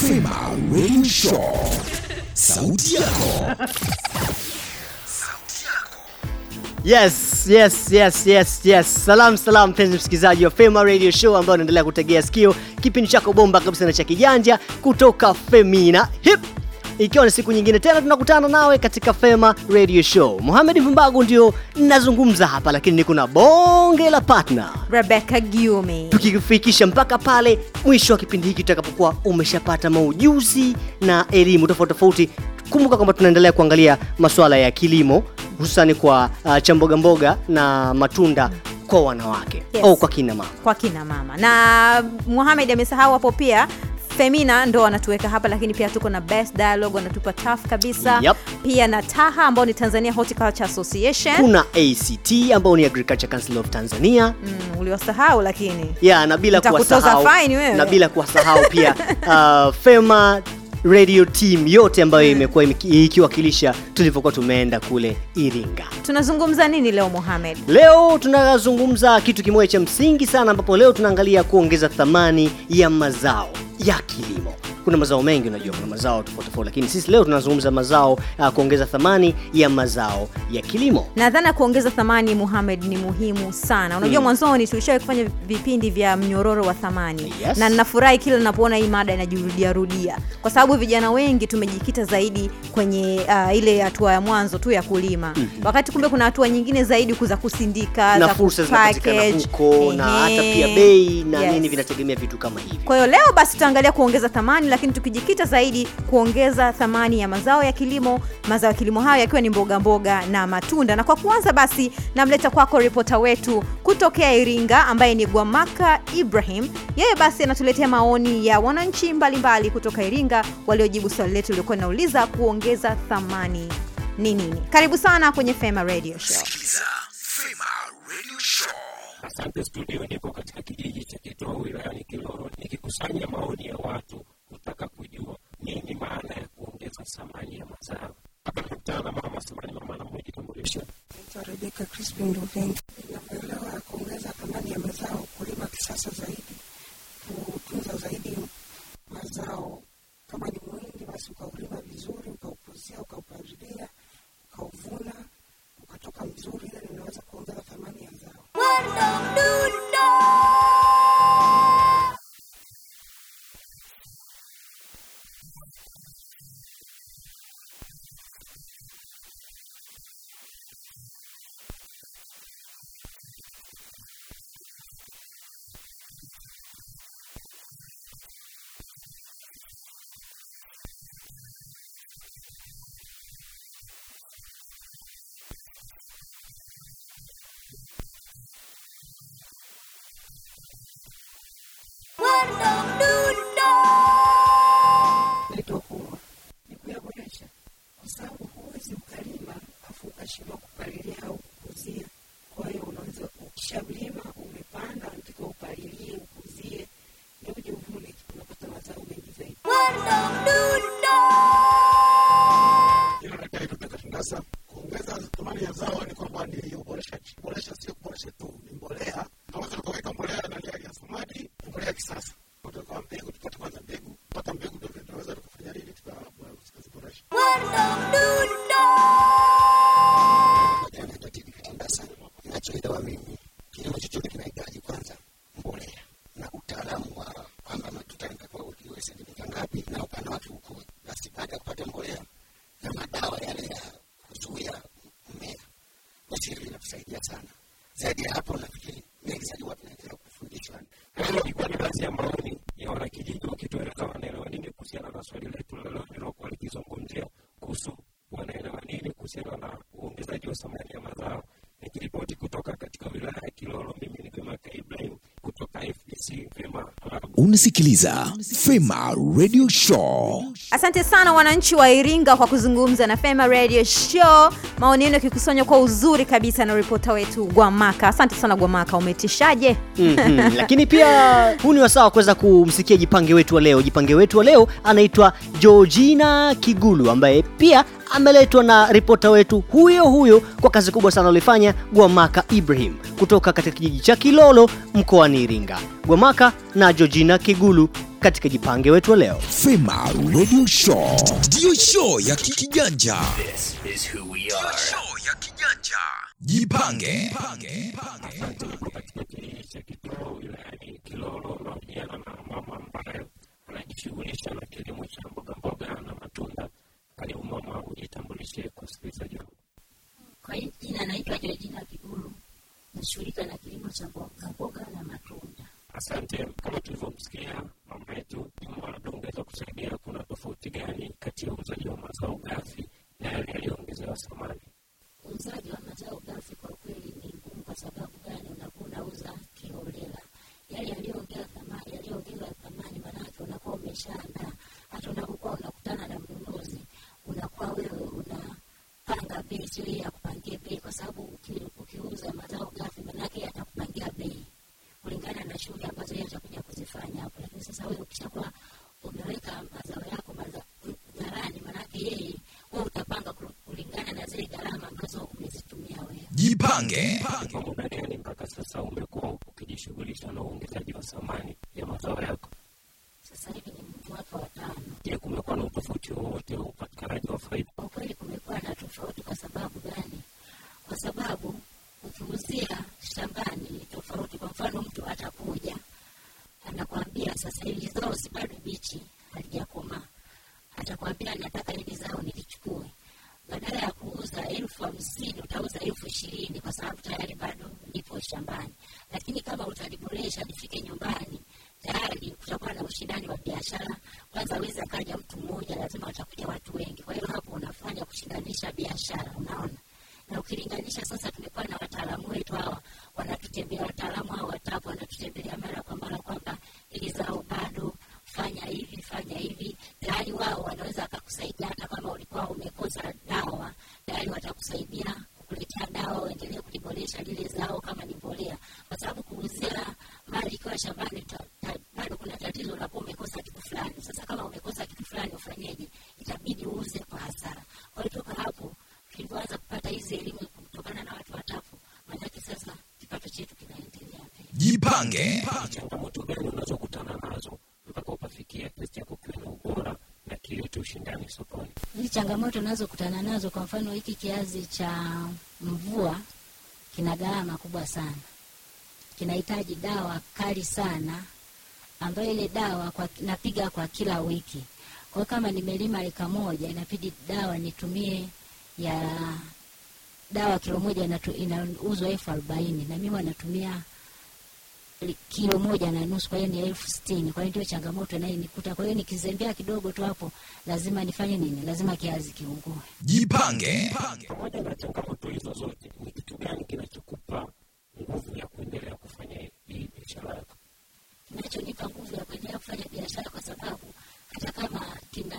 Fema Radio Show. Sauti yako. Yes, yes, yes, yes, yes. Salam salam mpenzi msikilizaji wa Fema Radio Show ambao unaendelea kutegea sikio kipindi chako bomba kabisa na cha kijanja kutoka Femina Hip. Ikiwa ni siku nyingine tena tunakutana nawe katika Fema Radio Show. Mohamed Mbagu ndio nazungumza hapa, lakini niko na bonge la partner Rebecca Giumi. tukifikisha mpaka pale mwisho wa kipindi hiki utakapokuwa umeshapata maujuzi na elimu tofauti tofauti. Kumbuka kwamba tunaendelea kuangalia masuala ya kilimo hususani kwa uh, cha mboga mboga na matunda kwa wanawake Yes. au kwa kina mama. kwa kina mama na Mohamed amesahau hapo pia Femina ndo wanatuweka hapa, lakini pia tuko na Best Dialogue wanatupa tough kabisa Yep. pia na Taha ambao ni Tanzania Horticulture Association Kuna ACT ambao ni Agriculture Council of Tanzania mm, uliwasahau lakini ya na bila kuwasahau na bila kuwasahau pia uh, Fema radio team yote ambayo imekuwa ikiwakilisha tulivyokuwa tumeenda kule Iringa. tunazungumza nini leo Mohamed? Leo tunazungumza kitu kimoja cha msingi sana, ambapo leo tunaangalia kuongeza thamani ya mazao ya kilimo. Kuna mazao mengi, unajua kuna mazao tofauti tofauti, lakini sisi leo tunazungumza mazao uh, kuongeza thamani ya mazao ya kilimo. Nadhani kuongeza thamani Muhammad, ni muhimu sana. Unajua mwanzoni tulishawahi kufanya vipindi vya mnyororo wa thamani Yes. na ninafurahi kila ninapoona hii mada inajirudia rudia, kwa sababu vijana wengi tumejikita zaidi kwenye uh, ile hatua ya mwanzo tu ya kulima mm -hmm. wakati kumbe kuna hatua nyingine zaidi kuza kusindika na za fursa zinapatikana huko na hata pia bei na Yes. nini vinategemea vitu kama hivi. Kwa hiyo leo basi tutaangalia kuongeza thamani, lakini tukijikita zaidi kuongeza thamani ya mazao ya kilimo, mazao ya kilimo hayo yakiwa ni mboga mboga na matunda. Na kwa kuanza basi, namleta kwako ripota wetu kutokea Iringa ambaye ni Gwamaka Ibrahim. Yeye basi anatuletea maoni ya wananchi mbalimbali mbali kutoka Iringa waliojibu swali letu lilikuwa linauliza kuongeza thamani ni nini. Karibu sana kwenye Fema Radio Show. Sikiliza Fema Radio Show. Asante studio, nipo katika kijiji cha Kitoa wilayani kiloro nikikusanya maoni ya watu kutaka kujua nini maana ya kuongeza thamani ya mazao. Hapa nakutana na mama samani, mama na. Naitwa Rebeka Crispin Ruvingi. Inavyoelewa kuongeza thamani ya mazao, kulima kisasa zaidi, kutunza zaidi mazao. Kama ni mwingi, basi ya zao. Afu ukashindwa kupalilia au mí. Unasikiliza Fema Radio Show. Asante sana wananchi wa Iringa kwa kuzungumza na Fema Radio Show. Maoni yenu yakikusanywa kwa uzuri kabisa na ripota wetu Gwamaka. Asante sana Gwamaka, umetishaje? mm -hmm. lakini pia huu ni wasaa wa kuweza kumsikia jipange wetu wa leo. Jipange wetu wa leo anaitwa Georgina Kigulu ambaye pia ameletwa na ripota wetu huyo huyo kwa kazi kubwa sana alifanya Gwamaka Ibrahim kutoka katika kijiji cha Kilolo mkoani Iringa. Gwamaka na Georgina Kigulu katika jipange wetu wa leo. Fema Radio Show ndiyo show ya kikijanja. Show ya kijanja. Jipange. Jipange. Jipange. Jipange. Jipange. Jipange. Kilolo na Jipange. Jipange. mama Jipange. anajishughulisha na kilimo cha mboga mboga na matunda. Karibu umama ujitambulishe kwa sikilizaji wangu. Kwa hii jina naitwa Georgina Kiguru, nashughulika na kilimo cha mboga mboga na matunda. Asante. Kama tulivyomsikia mama yetu, Juma, labda ungeweza kusaidia, kuna tofauti gani kati ya uuzaji wa mazao gafi na yale yaliyoongezewa samani Uuzaji wa mazao gafi kwa kweli ni ngumu. Kwa sababu gani? Unakuwa unauza kiholela, yale yaliyoongea thamani, yaliyoongezwa thamani, maanake unakuwa umeshaandaa. Hata unapokuwa unakutana na mnunuzi, unakuwa wewe unapanga bei, sio yeye akupangie bei, kwa sababu ukiuza mazao ghafi, manake atakupangia bei kulingana na shughuli ambazo yeye atakuja kuzifanya hapo. Lakini sasa wewe ukishakuwa umeweka mazao yako gharani, manake yeye wewe utapanga kulingana na zile gharama ambazo umezitumia wewe. Jipange. Kwa gani mpaka sasa umekuwa ukijishughulisha na uongezaji wa thamani ya mazao yako? Sasa hivi ni mwaka wa tano. Je, kumekuwa na utofauti wowote wa upatikanaji wa faida? Kwa kweli kumekuwa na tofauti. Kwa sababu gani? Kwa sababu ukiuzia shambani ni tofauti. Kwa mfano, mtu atakuja anakwambia sasa hili zao si bado bichi, halijakomaa, atakwambia nataka hili zao nilichukue. Badala ya kuuza elfu hamsini utauza elfu ishirini kwa sababu tayari bado lipo shambani. Lakini kama utaliboresha lifike nyumbani, tayari kutakuwa na ushindani wa biashara. Kwanza awezi akaja mtu mmoja, lazima watakuja watu wengi. Kwa hiyo hapo unafanya kushindanisha biashara, unaona? Na ukilinganisha sasa, tumekuwa na wataalamu wetu hawa wanatutembea, wataalamu hawa watapo wanatutembelea mara kwa mara kwamba ili zao bado, fanya hivi, fanya hivi. Tayari wao wanaweza wakakusaidia, hata kama ulikuwa umekosa dawa, tayari watakusaidia kukuletea dawa, uendelee kuliboresha lile zao kama ni mbolea, kwa sababu kuuzia mali ikiwa shambani ta, ta, bado kuna tatizo, unakuwa umekosa kitu fulani. Sasa kama umekosa kitu fulani, ufanyeje? Itabidi uuze kwa hasara. Kwa hiyo toka hapo tulivyoanza kupata hizi elimu kutokana na watu watafu, maanake sasa kipato chetu kinaendelea mbele. Jipange. Changamoto gani unazokutana nazo mpaka ukafikia kiasi chako kiwe na ubora na kilete ushindani sokoni? Hizi changamoto unazokutana nazo, kwa mfano hiki kiazi cha mvua kina gharama kubwa sana, kinahitaji dawa kali sana, ambayo ile dawa kwa, napiga kwa kila wiki. Kwa kama nimelima eka moja, inabidi dawa nitumie ya dawa kilo moja inauzwa elfu arobaini na mimi wanatumia kilo moja na nusu, kwa hiyo ni elfu sitini. Kwa hiyo ndio changamoto inayonikuta. Kwa hiyo nikizembea kidogo tu hapo, lazima nifanye nini? Lazima kiazi kiungue. Jipange. Pamoja na changamoto hizo zote, ni kitu gani kinachokupa nguvu ya kuendelea kufanya hii biashara yako? kinachonipa nguvu ya kuendelea kufanya biashara, kwa sababu hata kama kina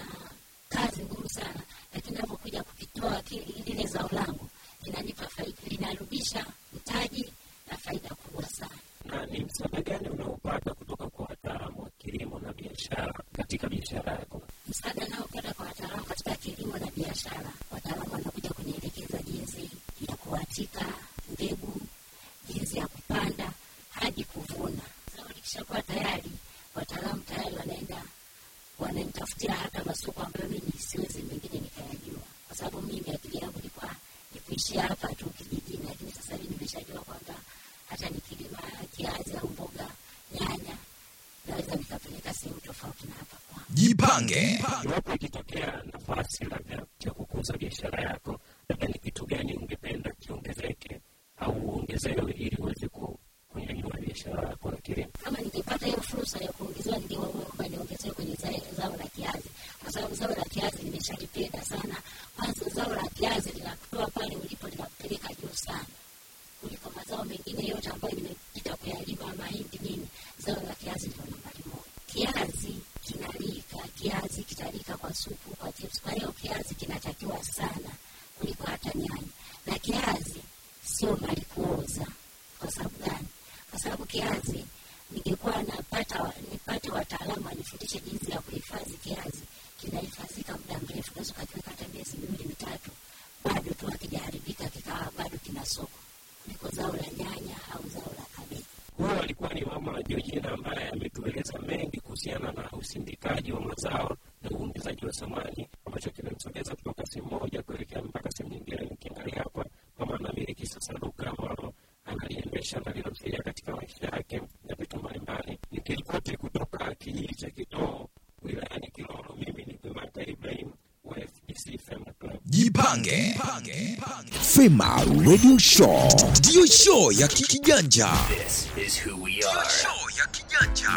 kazi ngumu sana, lakini napokuja kukitoa lile zao langu linanipa faida, linarudisha mtaji na faida kubwa sana. Na ni msaada gani unaopata kutoka kwa wataalamu wa kilimo na biashara katika biashara yako? Msaada naopata kwa wataalamu katika kilimo na biashara, wataalamu wanakuja kunielekeza jinsi ya kuatika mbegu, jinsi ya kupanda hadi kuvuna. Likishakuwa tayari, wataalamu tayari wanaenda wananitafutia hata masoko ambayo mimi siwezi mengine nikayajua, kwa sababu mimi akili yangu ilikuwa ni kuishia hapa tu kijijini, lakini sasa hivi nimeshajua kwamba hata nikilima kiazi au mboga, nyanya, naweza nikapeleka sehemu tofauti na hapa kwangu. Jipange. Iwapo ikitokea nafasi labda ya kukuza biashara yako, kwamba jinsi ya kuhifadhi kiazi kinahifadhika muda mrefu unaweza ukakiweka hata miezi miwili mitatu bado tu hakijaharibika kikawa bado kina soko kuliko zao la nyanya au zao la kabeji huyo alikuwa ni mama georgina ambaye ametueleza mengi kuhusiana na usindikaji wa mazao na uongezaji wa thamani ambacho kimemsogeza kutoka sehemu moja kuelekea mpaka sehemu nyingine. Nikiangalia hapa mama anamiliki sasa duka ambalo analiendesha na linamsaidia katika maisha yake. Fema Radio Show ndiyo show ya kikijanja. Show ya kikijanja.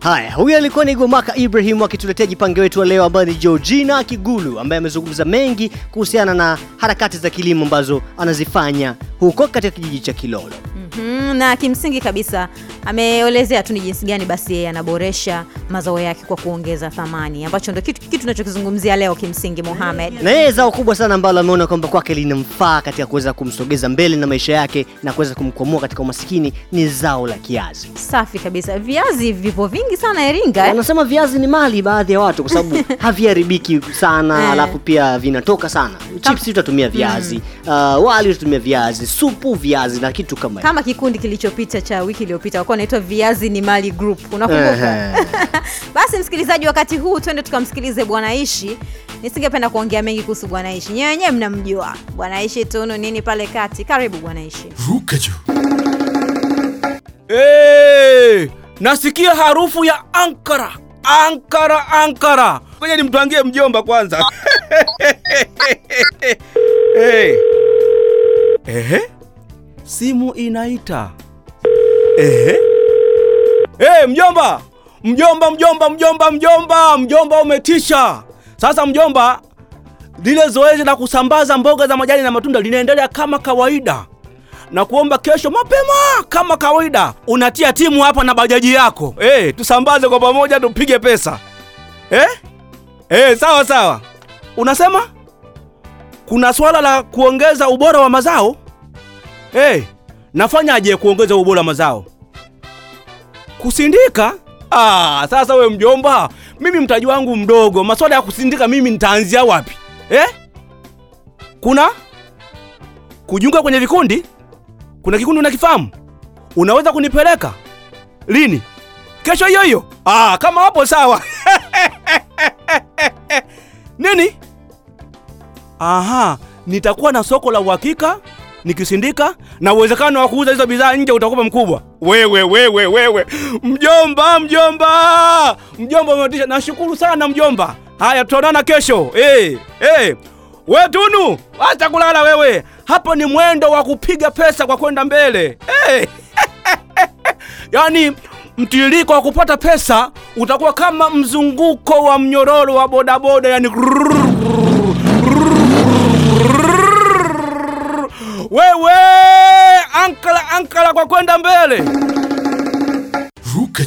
Haya, huyu alikuwa ni Gomaka Ibrahim akituletea jipange wetu wa leo, ambaye ni Georgina Kigulu, ambaye amezungumza mengi kuhusiana na harakati za kilimo ambazo anazifanya huko katika kijiji cha Kilolo. Mm -hmm, na kimsingi kabisa ameelezea tu ni jinsi gani basi yeye anaboresha mazao yake kwa kuongeza thamani, ambacho ndio kitu kitu tunachokizungumzia leo kimsingi, Mohamed. na yeye zao kubwa sana ambalo ameona kwamba kwake linamfaa katika kuweza kumsogeza mbele na maisha yake na kuweza kumkwamua katika umaskini ni zao la kiazi. Safi kabisa. Viazi vipo vingi sana Iringa. eh? Wanasema viazi ni mali baadhi ya watu kwa sababu haviharibiki sana, Eh. alafu pia vinatoka sana. Chips utatumia viazi, mm. uh, wali utatumia viazi, supu viazi na kitu kama hiyo. Kama kikundi kilichopita cha wiki iliyopita walikuwa wanaitwa Viazi ni Mali Group, unakumbuka? Basi msikilizaji, wakati huu twende tukamsikilize Bwana Ishi. Nisingependa kuongea mengi kuhusu Bwana Ishi, nyewe wenyewe mnamjua Bwana Ishi tunu nini pale kati. Karibu Bwana Ishi. Ruka juu. Hey, nasikia harufu ya ankara ankara ankara kwenye nimtwangie mjomba kwanza hey. Ehe. simu inaita Ehe. Hey, mjomba mjomba mjomba mjomba mjomba mjomba umetisha. Sasa mjomba lile zoezi la kusambaza mboga za majani na matunda linaendelea kama kawaida. Na kuomba kesho mapema kama kawaida unatia timu hapa na bajaji yako. Hey, tusambaze kwa pamoja tupige pesa. Eh? Hey, sawa sawa. Unasema? Kuna swala la kuongeza ubora wa mazao? Hey, nafanyaje kuongeza ubora mazao? Kusindika? Ah, sasa we mjomba mimi mtaji wangu mdogo maswala ya kusindika mimi nitaanzia wapi? Eh? kuna? Kujiunga kwenye vikundi? Kuna kikundi unakifahamu? Unaweza kunipeleka? Lini? Kesho hiyo hiyo. Ah, kama hapo sawa. Nini? Aha nitakuwa na soko la uhakika nikisindika na uwezekano wa kuuza hizo bidhaa nje utakuwa mkubwa. Wewe wewe wewe. Mjomba mjomba! Mjomba umetisha. Nashukuru sana mjomba. Haya tutaonana kesho. Hey, hey. we tunu acha kulala wewe. Hapo ni mwendo wa kupiga pesa kwa kwenda mbele. Hey. yaani mtiririko wa kupata pesa utakuwa kama mzunguko wa mnyororo wa bodaboda yani wewe ankala ankala kwa kwenda mbele. Ruka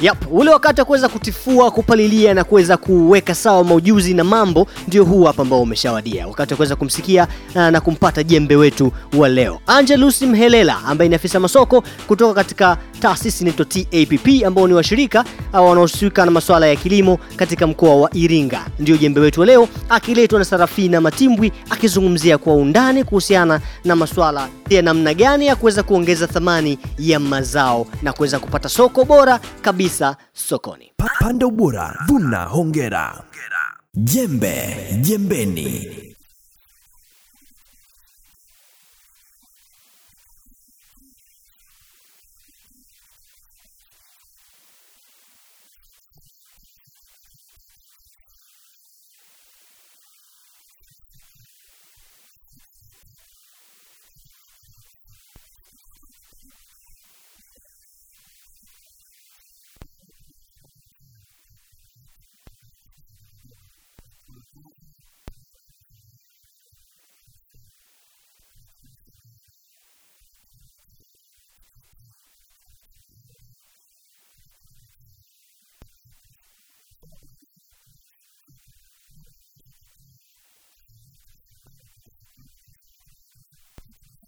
Yep, ule wakati wa kuweza kutifua, kupalilia na kuweza kuweka sawa maujuzi na mambo ndio huu hapa ambao umeshawadia. Wakati wa kuweza kumsikia na, na kumpata jembe wetu wa leo. Angelus Mhelela ambaye ni afisa masoko kutoka katika taasisi inaitwa TAPP ambao ni washirika au wanaohusika na masuala ya kilimo katika mkoa wa Iringa. Ndio jembe wetu wa leo akiletwa na Sarafina Matimbwi akizungumzia kwa undani kuhusiana na masuala ya namna gani ya kuweza kuongeza thamani ya mazao na kuweza kupata soko bora kabisa sokoni. Pa- Panda ubora, vuna hongera. Jembe jembeni.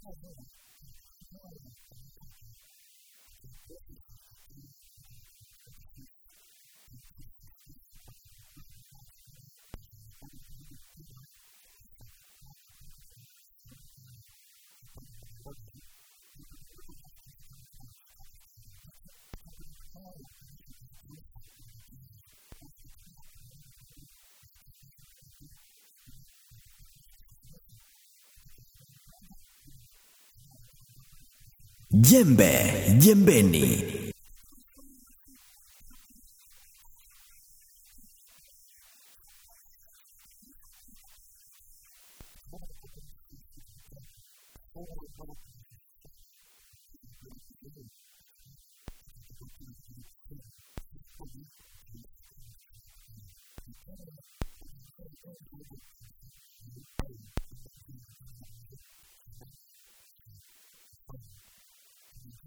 どうも。Jembe jembeni.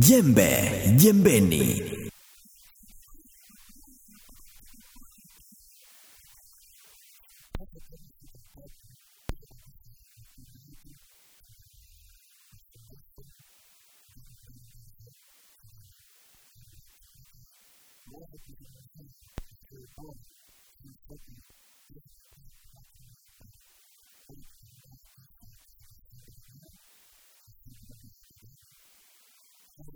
Jembe jembeni.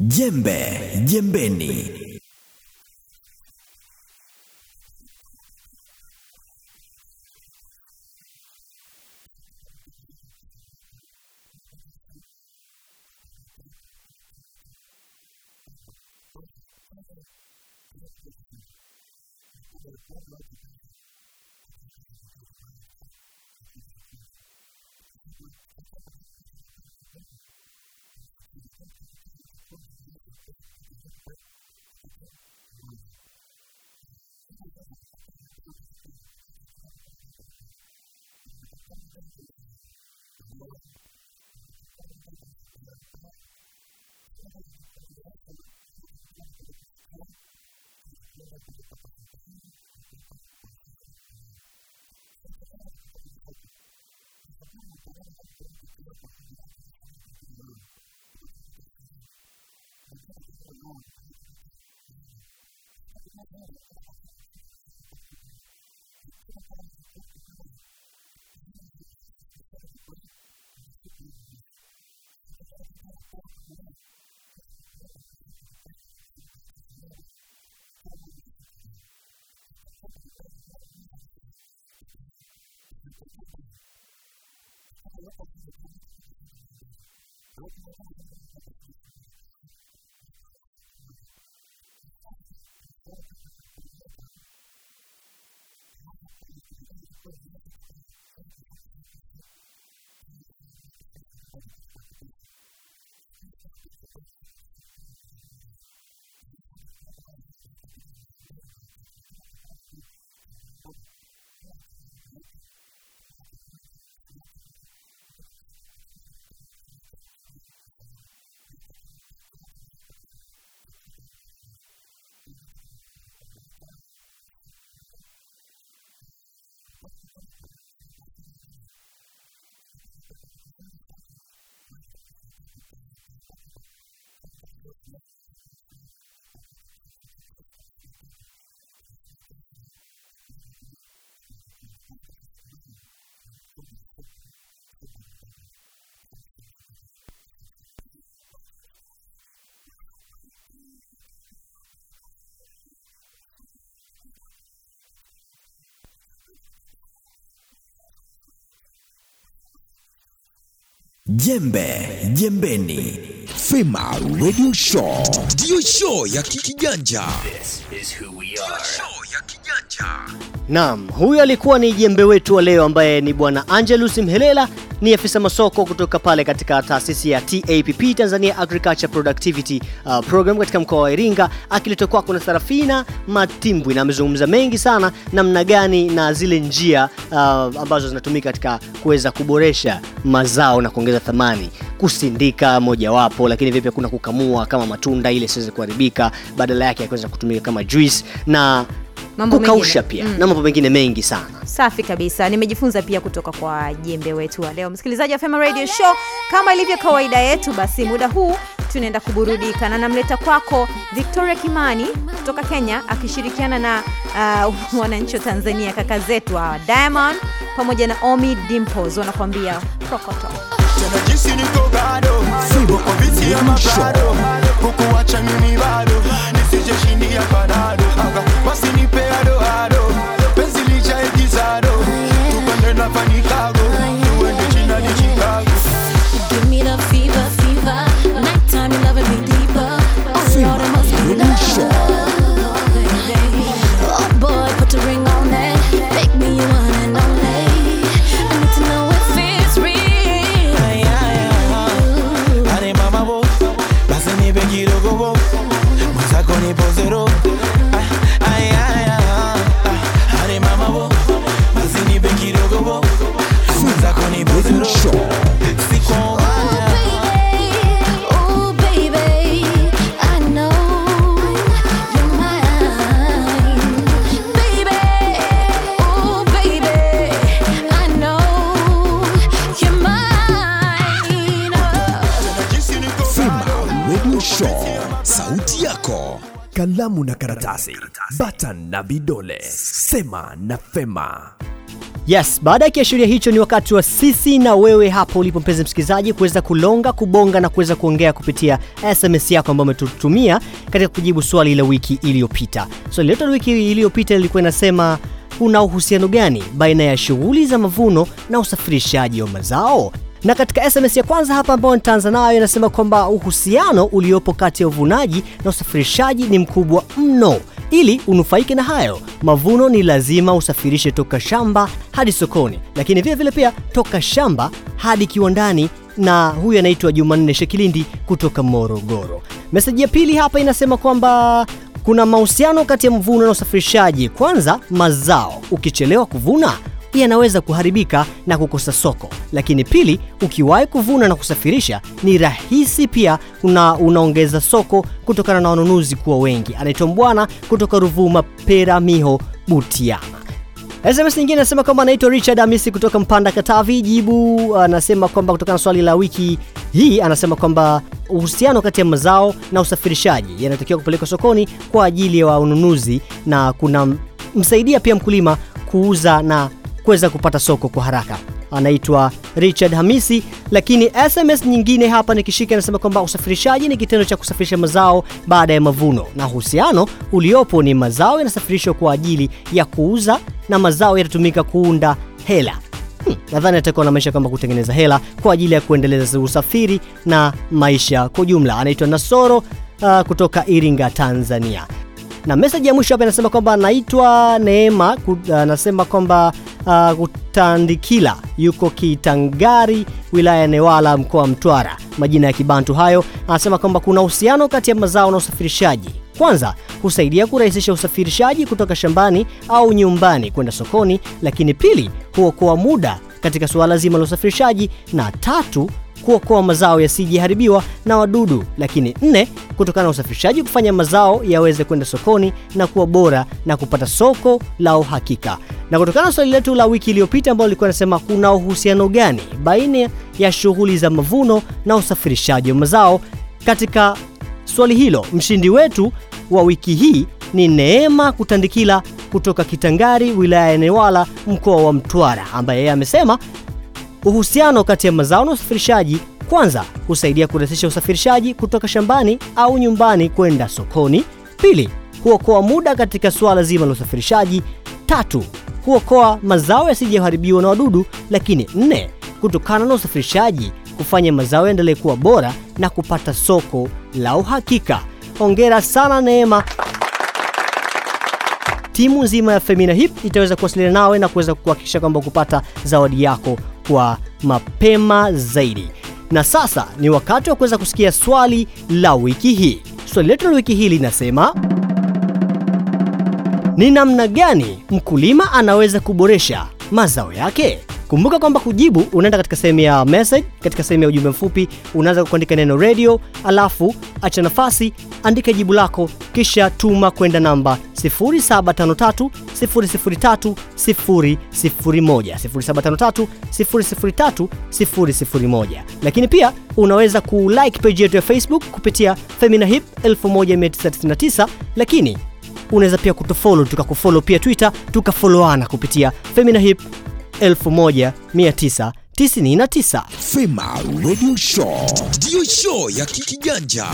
Jembe jembeni. Thank you. Thank you. Jembe Jembeni, Fema Radio Show. Ndiyo show ya kijanja. Naam, huyu alikuwa ni jembe wetu wa leo ambaye ni bwana Angelus Mhelela, ni afisa masoko kutoka pale katika taasisi ya TAPP Tanzania Agriculture Productivity uh, Program katika mkoa wa Iringa, akiletwa kwako na Sarafina Matimbwi, na amezungumza mengi sana namna gani na zile njia uh, ambazo zinatumika katika kuweza kuboresha mazao na kuongeza thamani. Kusindika mojawapo, lakini vipi kuna kukamua kama matunda ile siweze kuharibika, badala yake yakiweza kutumika kama juice. Na Mambo kukausha mengine. pia na mambo mengine mengi sana. Safi kabisa, nimejifunza pia kutoka kwa jembe wetu wa leo. Msikilizaji wa Fema Radio Show, kama ilivyo kawaida yetu, basi muda huu tunaenda kuburudika na namleta kwako Victoria Kimani kutoka Kenya akishirikiana na uh, wananchi wa Tanzania kaka zetu wa Diamond pamoja na Omi Dimples wanakuambia Prokoto. Tena jinsi niko gado uko visi ya mabrado kukuacha mimi bado. Nisijeshindi panado. Aga basi nipe ado ado. Penzi licha egizado tupande na panikago. Tuende china ni Chicago. Give me the fever, fever. Nighttime, you loving me deeper. Oh Lord, it must be love. Kalamu na karatasi, bata na vidole, sema na Fema. Yes, baada ya kiashiria hicho ni wakati wa sisi na wewe hapo ulipo mpenzi msikilizaji kuweza kulonga, kubonga na kuweza kuongea kupitia SMS yako ambayo umetutumia katika kujibu swali la wiki iliyopita. Swali letu la wiki iliyopita lilikuwa inasema kuna uhusiano gani baina ya shughuli za mavuno na usafirishaji wa mazao? Na katika SMS ya kwanza hapa ambayo nitaanza nayo inasema kwamba uhusiano uliopo kati ya uvunaji na usafirishaji ni mkubwa mno. Ili unufaike na hayo, mavuno ni lazima usafirishe toka shamba hadi sokoni, lakini vile vile pia toka shamba hadi kiwandani. Na huyu anaitwa Jumanne Shekilindi kutoka Morogoro. Meseji ya pili hapa inasema kwamba kuna mahusiano kati ya mvuno na usafirishaji. Kwanza, mazao ukichelewa kuvuna yanaweza kuharibika na kukosa soko, lakini pili, ukiwahi kuvuna na kusafirisha ni rahisi pia, una, unaongeza soko kutokana na wanunuzi kuwa wengi. Anaitwa Mbwana kutoka Ruvuma, Peramiho, Butiama. SMS nyingine anasema kwamba anaitwa Richard Amisi kutoka Mpanda, Katavi. Jibu anasema kwamba kutokana na swali la wiki hii, anasema kwamba uhusiano kati ya mazao na usafirishaji yanatakiwa kupelekwa sokoni kwa ajili ya wanunuzi na kuna msaidia pia mkulima kuuza na kuweza kupata soko kwa haraka. Anaitwa Richard Hamisi. Lakini SMS nyingine hapa nikishika, anasema kwamba usafirishaji ni kitendo cha kusafirisha mazao baada ya mavuno, na uhusiano uliopo ni mazao yanasafirishwa kwa ajili ya kuuza na mazao yatatumika kuunda hela. Hmm, nadhani atakuwa na maisha kwamba kutengeneza hela kwa ajili ya kuendeleza usafiri na maisha kwa ujumla. Anaitwa Nasoro uh, kutoka Iringa, Tanzania na meseji ya mwisho hapa inasema kwamba anaitwa Neema, ku- anasema kwamba uh, Kutandikila yuko Kitangari, wilaya ya Newala, mkoa wa Mtwara. Majina ya Kibantu hayo. Anasema kwamba kuna uhusiano kati ya mazao na usafirishaji. Kwanza, husaidia kurahisisha usafirishaji kutoka shambani au nyumbani kwenda sokoni, lakini pili, huokoa muda katika suala zima la usafirishaji, na tatu kuokoa mazao yasijeharibiwa na wadudu, lakini nne, kutokana na usafirishaji kufanya mazao yaweze kwenda sokoni na kuwa bora na kupata soko la uhakika. Na kutokana na swali letu la wiki iliyopita ambalo lilikuwa nasema kuna uhusiano gani baina ya shughuli za mavuno na usafirishaji wa mazao, katika swali hilo mshindi wetu wa wiki hii ni Neema Kutandikila kutoka Kitangari, wilaya ya Newala, mkoa wa Mtwara, ambaye yeye amesema Uhusiano kati ya mazao na usafirishaji, kwanza, husaidia kurahisisha usafirishaji kutoka shambani au nyumbani kwenda sokoni. Pili, huokoa muda katika suala zima la usafirishaji. Tatu, huokoa mazao yasijeharibiwa na wadudu. Lakini nne, kutokana na usafirishaji kufanya mazao yaendelee kuwa bora na kupata soko la uhakika. Hongera sana Neema. Timu nzima ya Femina Hip itaweza kuwasiliana nawe na kuweza kuhakikisha kwamba kupata zawadi yako kwa mapema zaidi. Na sasa ni wakati wa kuweza kusikia swali la wiki hii. Swali letu la wiki hii linasema ni namna gani mkulima anaweza kuboresha mazao yake? Kumbuka kwamba kujibu unaenda katika sehemu ya message, katika sehemu ya ujumbe mfupi unaanza kuandika neno radio, alafu acha nafasi, andika jibu lako, kisha tuma kwenda namba 0753 003 001 0753 003 001. Lakini pia unaweza kulike page yetu ya Facebook kupitia Femina Hip 1999 lakini unaweza pia kutufollow tukakufollow pia Twitter tukafollowana kupitia Femina Hip 1999. Fema Radio Show ndiyo show ya kikiganja.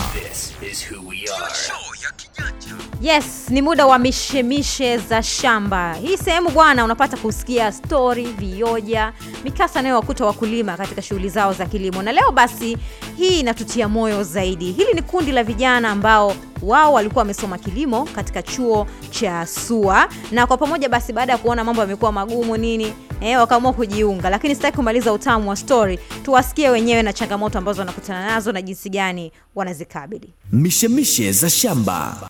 Yes, ni muda wa mishemishe za shamba. Hii sehemu bwana, unapata kusikia stori, vioja, mikasa inayowakuta wakulima katika shughuli zao za kilimo. Na leo basi, hii inatutia moyo zaidi. Hili ni kundi la vijana ambao wao walikuwa wamesoma kilimo katika chuo cha SUA, na kwa pamoja basi, baada ya kuona mambo yamekuwa magumu nini, eh, wakaamua kujiunga. Lakini sitaki kumaliza utamu wa stori, tuwasikie wenyewe na changamoto ambazo wanakutana nazo na jinsi gani wanazikabili. Mishemishe za shamba.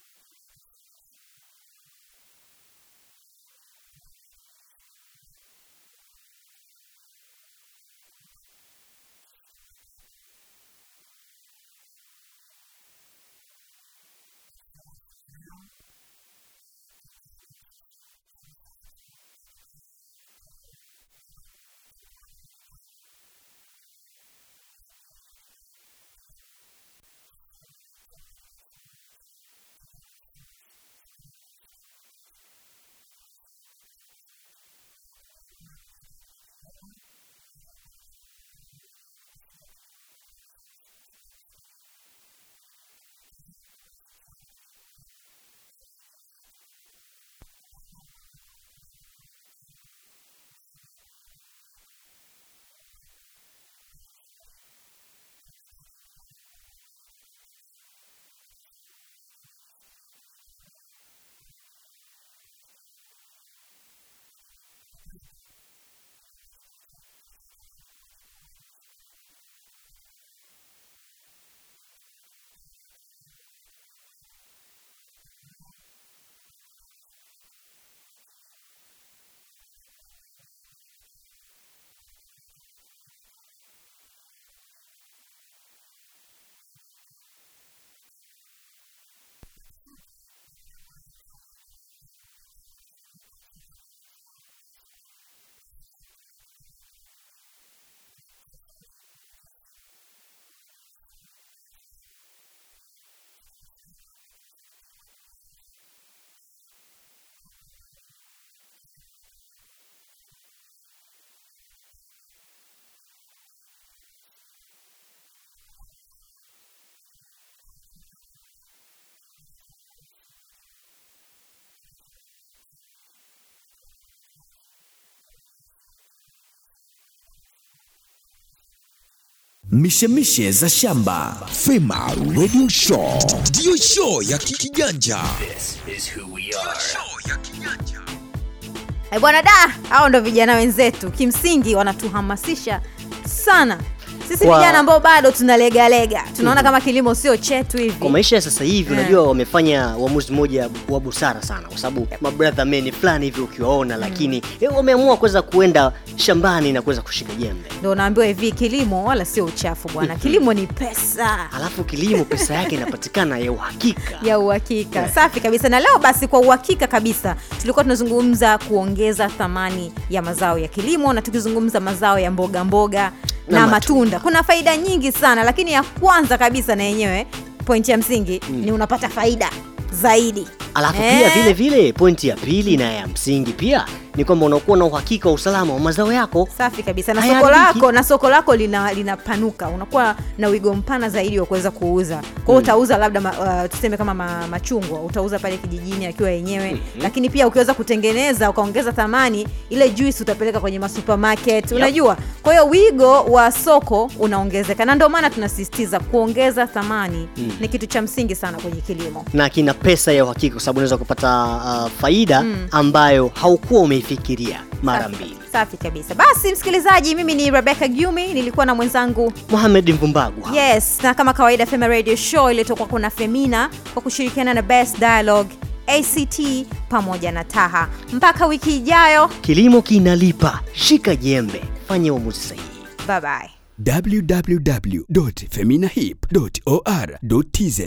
Mishemishe za shamba. Fema Radio Show ndiyo show ya kikiganja. Bwana da, hao ndo vijana wenzetu, kimsingi wanatuhamasisha sana sisi Kwa- vijana ambao bado tunalegalega, tunaona kama kilimo sio chetu hivi. Kwa maisha ya sasa hivi yeah. unajua wamefanya uamuzi mmoja wa busara sana, kwa sababu mabradha meni fulani hivi ukiwaona, lakini eh, wameamua kuweza kuenda shambani na kuweza kushika jembe. Ndo unaambiwa hivi, kilimo wala sio uchafu bwana, kilimo ni pesa Alafu kilimo pesa yake inapatikana ya uhakika. ya uhakika. yeah. Safi kabisa. Na leo basi, kwa uhakika kabisa, tulikuwa tunazungumza kuongeza thamani ya mazao ya kilimo, na tukizungumza mazao ya mboga mboga na, Na matunda. Kuna faida nyingi sana, lakini ya kwanza kabisa na yenyewe pointi ya msingi mm. ni unapata faida zaidi Alafu Eh. pia vile vile pointi ya pili na ya msingi pia ni kwamba unakuwa na uhakika wa usalama wa mazao yako. safi kabisa. Na soko lako na soko lako linapanuka, lina unakuwa na wigo mpana zaidi wa kuweza kuuza. Kwa hiyo utauza labda ma, uh, tuseme kama ma, machungwa utauza pale kijijini akiwa yenyewe. Hmm. lakini pia ukiweza kutengeneza ukaongeza thamani ile juice utapeleka kwenye masupermarket. Unajua? Kwa hiyo wigo wa soko unaongezeka. Na ndio maana tunasisitiza kuongeza thamani ni kitu cha msingi sana kwenye kilimo. Na kina pesa ya uhakika kwa sababu unaweza kupata uh, faida ambayo haukuwa umeifikiria mara mbili. safi kabisa. Basi msikilizaji mimi ni rebecca gyumi nilikuwa na mwenzangu Mohamed Mvumbagu yes na kama kawaida fema radio show iliyotoka kuna femina kwa kushirikiana na best dialogue act pamoja na taha. Mpaka wiki ijayo. Kilimo kinalipa, shika jembe, fanya uamuzi sahihi. bye bye www.feminahip.or.tz